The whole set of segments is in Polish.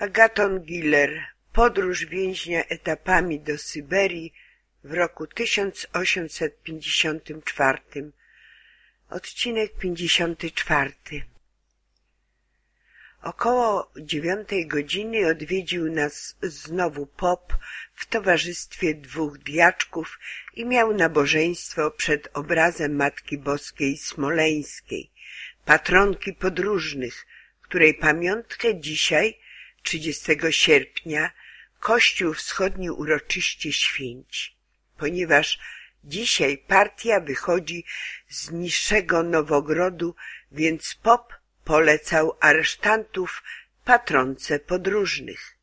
Agaton Giller Podróż więźnia etapami do Syberii w roku 1854 Odcinek 54 Około dziewiątej godziny odwiedził nas znowu pop w towarzystwie dwóch diaczków i miał nabożeństwo przed obrazem Matki Boskiej Smoleńskiej, patronki podróżnych, której pamiątkę dzisiaj, 30 sierpnia, Kościół Wschodni uroczyście święci, ponieważ dzisiaj partia wychodzi z niższego Nowogrodu, więc pop polecał aresztantów patronce podróżnych.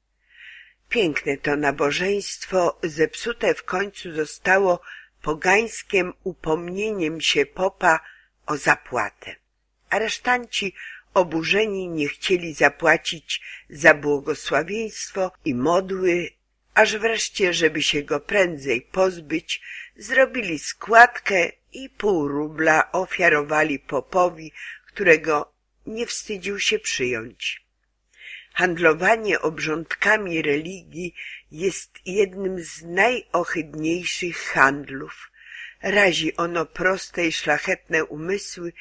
Piękne to nabożeństwo zepsute w końcu zostało pogańskiem upomnieniem się popa o zapłatę. Aresztanci oburzeni nie chcieli zapłacić za błogosławieństwo i modły, aż wreszcie, żeby się go prędzej pozbyć, zrobili składkę i pół rubla ofiarowali popowi, którego nie wstydził się przyjąć. Handlowanie obrządkami religii jest jednym z najohydniejszych handlów. Razi ono proste i szlachetne umysły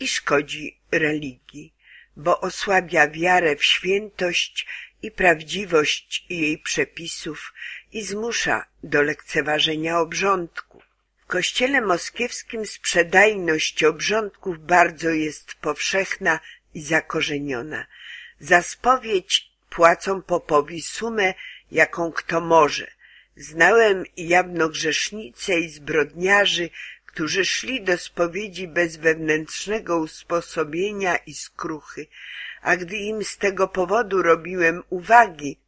i szkodzi religii, bo osłabia wiarę w świętość i prawdziwość jej przepisów i zmusza do lekceważenia obrządku. W kościele moskiewskim sprzedajność obrządków bardzo jest powszechna i zakorzeniona. Za spowiedź płacą popowi sumę, jaką kto może. Znałem jawnogrzesznice i zbrodniarzy, którzy szli do spowiedzi bez wewnętrznego usposobienia i skruchy, a gdy im z tego powodu robiłem uwagi,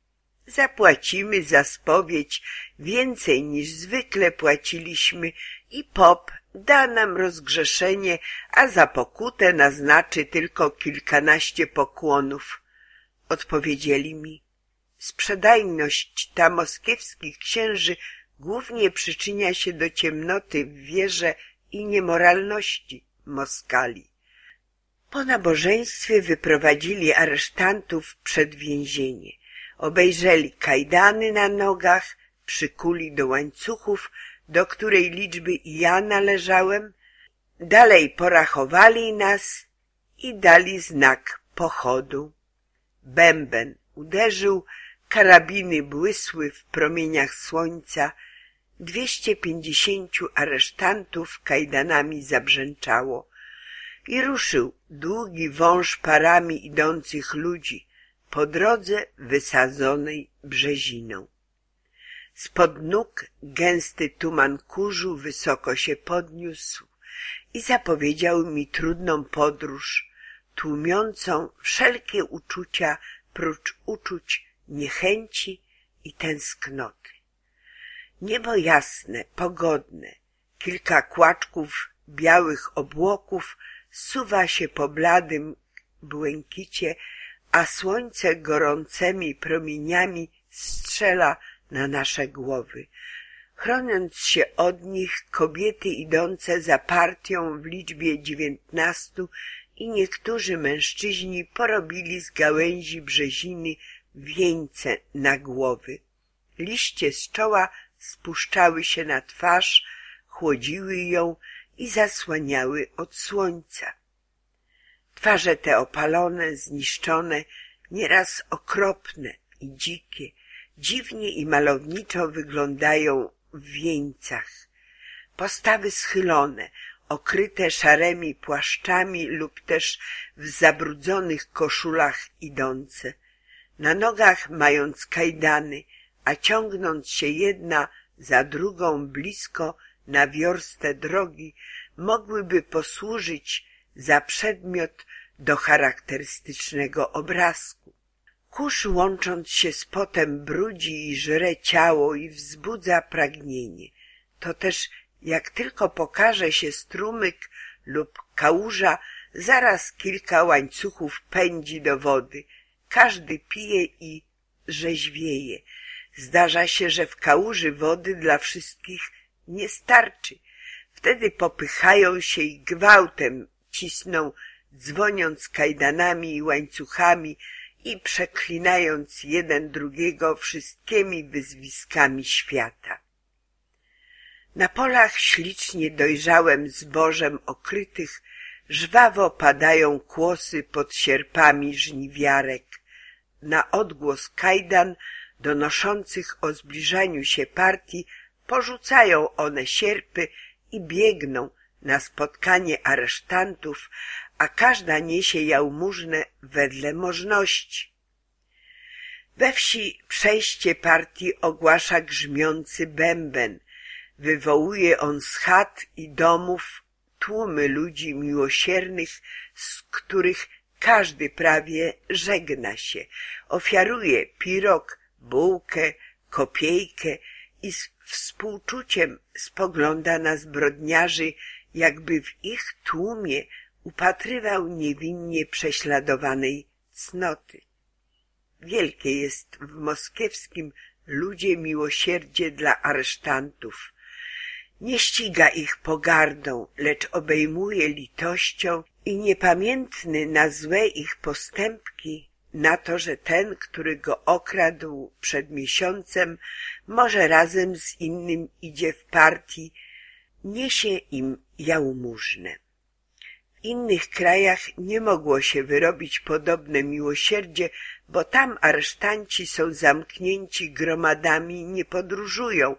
zapłacimy za spowiedź więcej niż zwykle płaciliśmy i pop da nam rozgrzeszenie, a za pokutę naznaczy tylko kilkanaście pokłonów. Odpowiedzieli mi, sprzedajność ta moskiewskich księży głównie przyczynia się do ciemnoty w wierze i niemoralności Moskali. Po nabożeństwie wyprowadzili aresztantów przed więzienie. Obejrzeli kajdany na nogach, przykuli do łańcuchów, do której liczby i ja należałem, dalej porachowali nas i dali znak pochodu. Bęben uderzył, karabiny błysły w promieniach słońca, dwieście pięćdziesięciu aresztantów kajdanami zabrzęczało i ruszył długi wąż parami idących ludzi po drodze wysadzonej brzeziną. Spod nóg gęsty tuman kurzu wysoko się podniósł i zapowiedział mi trudną podróż, tłumiącą wszelkie uczucia prócz uczuć niechęci i tęsknoty. Niebo jasne, pogodne, kilka kłaczków białych obłoków suwa się po bladym błękicie, a słońce gorącymi promieniami strzela na nasze głowy. Chroniąc się od nich, kobiety idące za partią w liczbie dziewiętnastu i niektórzy mężczyźni porobili z gałęzi brzeziny wieńce na głowy. Liście z czoła spuszczały się na twarz, chłodziły ją i zasłaniały od słońca. Twarze te opalone, zniszczone, nieraz okropne i dzikie, dziwnie i malowniczo wyglądają w wieńcach. Postawy schylone, okryte szaremi płaszczami lub też w zabrudzonych koszulach idące. Na nogach mając kajdany, a ciągnąc się jedna za drugą blisko na wiorstę drogi, mogłyby posłużyć za przedmiot do charakterystycznego obrazku. Kurz łącząc się z potem brudzi i żre ciało i wzbudza pragnienie. To też jak tylko pokaże się strumyk lub kałuża, zaraz kilka łańcuchów pędzi do wody. Każdy pije i rzeźwieje. Zdarza się, że w kałuży wody dla wszystkich nie starczy. Wtedy popychają się i gwałtem cisną, dzwoniąc kajdanami i łańcuchami i przeklinając jeden drugiego wszystkimi wyzwiskami świata. Na polach ślicznie dojrzałym zbożem okrytych żwawo padają kłosy pod sierpami żniwiarek. Na odgłos kajdan donoszących o zbliżaniu się partii porzucają one sierpy i biegną na spotkanie aresztantów, a każda niesie jałmużnę wedle możności. We wsi przejście partii ogłasza grzmiący bęben. Wywołuje on z chat i domów tłumy ludzi miłosiernych, z których każdy prawie żegna się, ofiaruje pirog, bułkę, kopiejkę i z współczuciem spogląda na zbrodniarzy, jakby w ich tłumie upatrywał niewinnie prześladowanej cnoty. Wielkie jest w moskiewskim ludzie miłosierdzie dla aresztantów. Nie ściga ich pogardą, lecz obejmuje litością i niepamiętny na złe ich postępki, na to, że ten, który go okradł przed miesiącem, może razem z innym idzie w partii, niesie im jałmużnę. W innych krajach nie mogło się wyrobić podobne miłosierdzie, bo tam aresztanci są zamknięci gromadami, nie podróżują.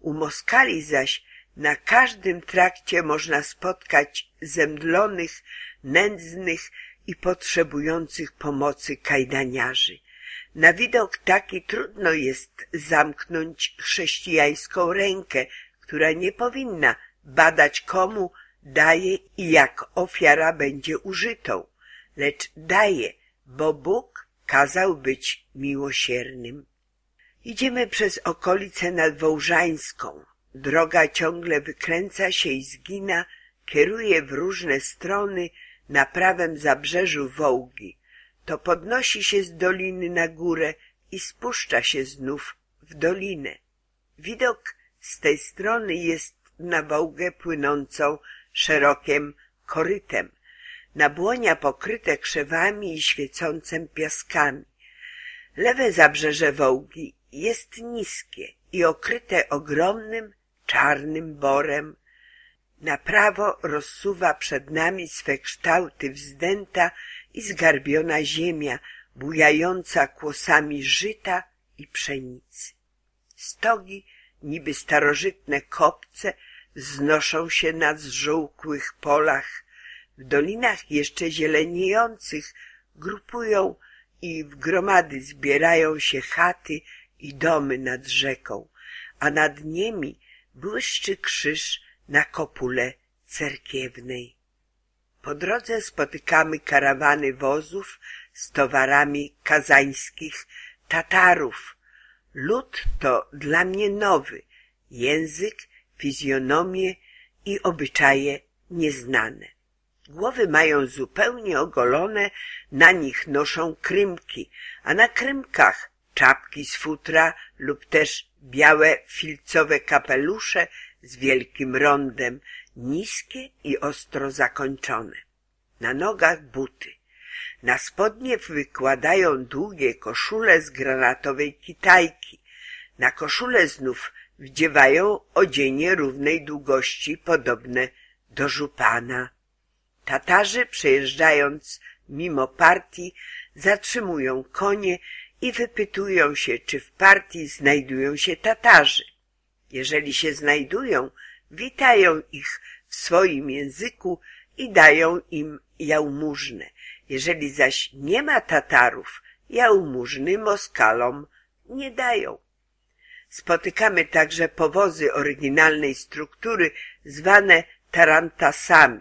U Moskali zaś na każdym trakcie można spotkać zemdlonych, nędznych i potrzebujących pomocy kajdaniarzy. Na widok taki trudno jest zamknąć chrześcijańską rękę, która nie powinna badać komu daje i jak ofiara będzie użytą, lecz daje, bo Bóg kazał być miłosiernym. Idziemy przez okolicę nadwołżańską. Droga ciągle wykręca się i zgina, kieruje w różne strony na prawym zabrzeżu Wołgi. To podnosi się z doliny na górę i spuszcza się znów w dolinę. Widok z tej strony jest na Wołgę płynącą szerokim korytem, na błonia pokryte krzewami i świecącym piaskami. Lewe zabrzeże Wołgi jest niskie i okryte ogromnym, czarnym borem. Na prawo rozsuwa przed nami swe kształty wzdęta i zgarbiona ziemia, bujająca kłosami żyta i pszenicy. Stogi, niby starożytne kopce, znoszą się na zżółkłych polach. W dolinach jeszcze zieleniejących grupują i w gromady zbierają się chaty i domy nad rzeką, a nad nimi błyszczy krzyż na kopule cerkiewnej. Po drodze spotykamy karawany wozów z towarami kazańskich Tatarów. Lud to dla mnie nowy, język fizjonomie i obyczaje nieznane. Głowy mają zupełnie ogolone, na nich noszą krymki, a na krymkach czapki z futra lub też białe filcowe kapelusze z wielkim rondem, niskie i ostro zakończone. Na nogach buty. Na spodnie wykładają długie koszule z granatowej kitajki. Na koszule znów wdziewają odzienie równej długości podobne do żupana. Tatarzy przejeżdżając mimo partii zatrzymują konie i wypytują się, czy w partii znajdują się Tatarzy. Jeżeli się znajdują, witają ich w swoim języku i dają im jałmużnę. Jeżeli zaś nie ma Tatarów, jałmużny Moskalom nie dają. Spotykamy także powozy oryginalnej struktury zwane tarantasami.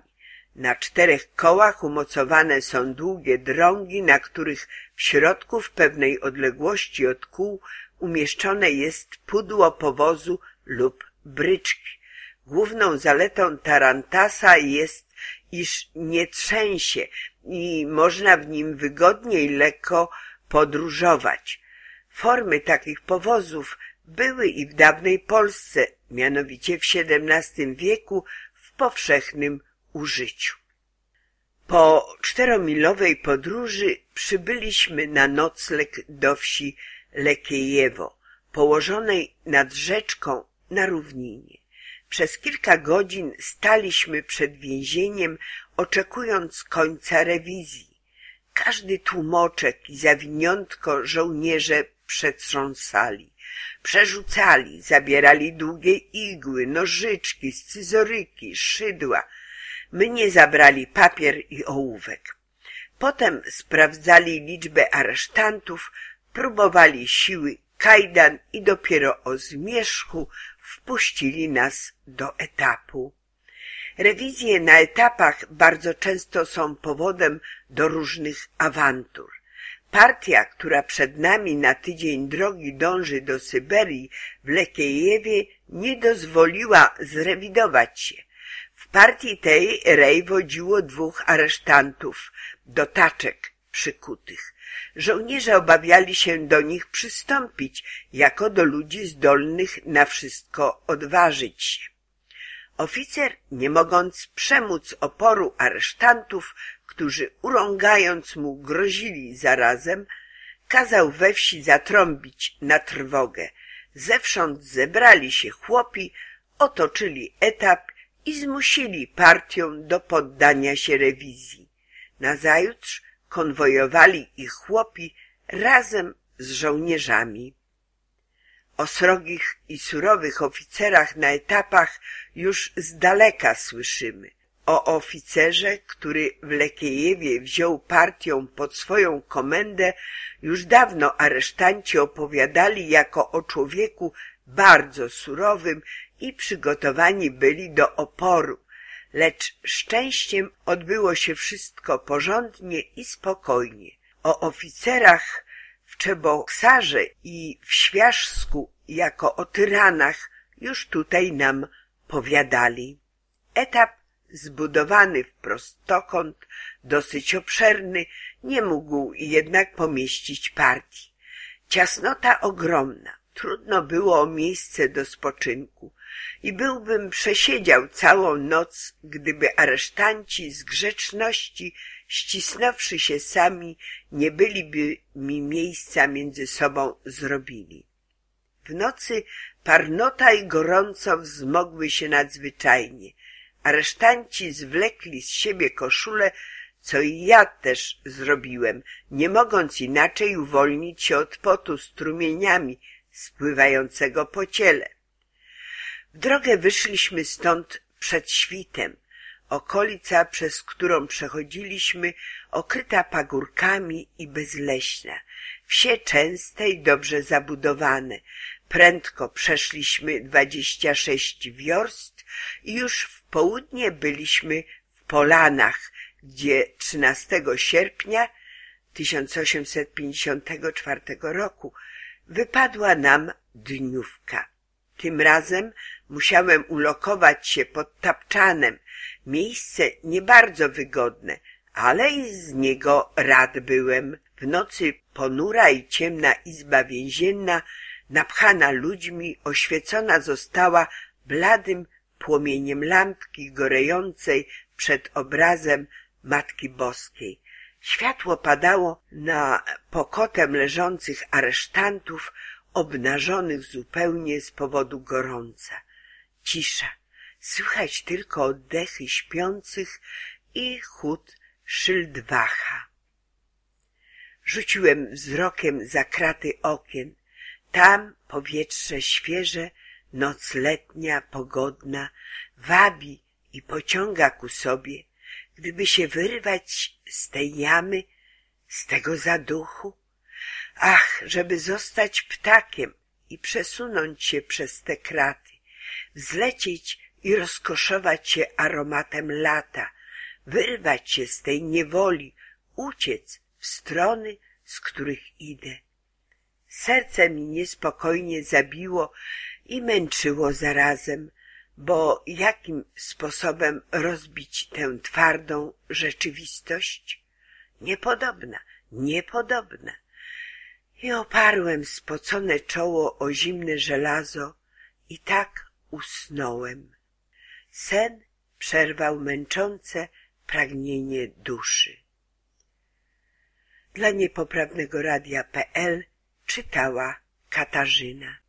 Na czterech kołach umocowane są długie drągi, na których w środku w pewnej odległości od kół umieszczone jest pudło powozu lub bryczki. Główną zaletą tarantasa jest, iż nie trzęsie i można w nim wygodnie i lekko podróżować. Formy takich powozów były i w dawnej Polsce, mianowicie w XVII wieku, w powszechnym użyciu. Po czteromilowej podróży przybyliśmy na nocleg do wsi Lekiejewo, położonej nad rzeczką na równinie. Przez kilka godzin staliśmy przed więzieniem, oczekując końca rewizji. Każdy tłumoczek i zawiniątko żołnierze przetrząsali. Przerzucali, zabierali długie igły, nożyczki, scyzoryki, szydła. Mnie zabrali papier i ołówek. Potem sprawdzali liczbę aresztantów, próbowali siły kajdan i dopiero o zmierzchu wpuścili nas do etapu. Rewizje na etapach bardzo często są powodem do różnych awantur. Partia, która przed nami na tydzień drogi dąży do Syberii w Lekiejewie, nie dozwoliła zrewidować się. Partii tej Rej wodziło dwóch aresztantów, do taczek przykutych. Żołnierze obawiali się do nich przystąpić, jako do ludzi zdolnych na wszystko odważyć się. Oficer, nie mogąc przemóc oporu aresztantów, którzy urągając mu grozili zarazem, kazał we wsi zatrąbić na trwogę. Zewsząd zebrali się chłopi, otoczyli etap i zmusili partią do poddania się rewizji. Nazajutrz konwojowali ich chłopi razem z żołnierzami. O srogich i surowych oficerach na etapach już z daleka słyszymy. O oficerze, który w Lekiejewie wziął partią pod swoją komendę, już dawno aresztanci opowiadali jako o człowieku bardzo surowym i przygotowani byli do oporu, lecz szczęściem odbyło się wszystko porządnie i spokojnie. O oficerach w Czeboksarze i w Świarzsku jako o tyranach już tutaj nam powiadali. Etap zbudowany w prostokąt, dosyć obszerny, nie mógł jednak pomieścić partii. Ciasnota ogromna, trudno było o miejsce do spoczynku i byłbym przesiedział całą noc, gdyby aresztanci z grzeczności, ścisnąwszy się sami, nie byliby mi miejsca między sobą zrobili. W nocy parnota i gorąco wzmogły się nadzwyczajnie. Aresztanci zwlekli z siebie koszule, co i ja też zrobiłem, nie mogąc inaczej uwolnić się od potu strumieniami spływającego po ciele. W drogę wyszliśmy stąd przed świtem. Okolica, przez którą przechodziliśmy, okryta pagórkami i bezleśna. Wsie częste i dobrze zabudowane. Prędko przeszliśmy dwadzieścia sześć wiorst i już w południe byliśmy w Polanach, gdzie 13 sierpnia 1854 roku wypadła nam dniówka. Tym razem musiałem ulokować się pod tapczanem, miejsce nie bardzo wygodne, ale i z niego rad byłem. W nocy ponura i ciemna izba więzienna, napchana ludźmi, oświecona została bladym płomieniem lampki gorejącej przed obrazem Matki Boskiej. Światło padało na pokotem leżących aresztantów, obnażonych zupełnie z powodu gorąca. Cisza, słychać tylko oddechy śpiących i chód szyldwacha. Rzuciłem wzrokiem za kraty okien. Tam powietrze świeże, noc letnia, pogodna, wabi i pociąga ku sobie, gdyby się wyrwać z tej jamy, z tego zaduchu. Ach, żeby zostać ptakiem i przesunąć się przez te kraty, wzlecieć i rozkoszować się aromatem lata, wyrwać się z tej niewoli, uciec w strony, z których idę. Serce mi niespokojnie zabiło i męczyło zarazem, bo jakim sposobem rozbić tę twardą rzeczywistość? Niepodobna, niepodobna. I oparłem spocone czoło o zimne żelazo i tak usnąłem. Sen przerwał męczące, pragnienie duszy. Dla niepoprawnego radia.pl czytała Katarzyna.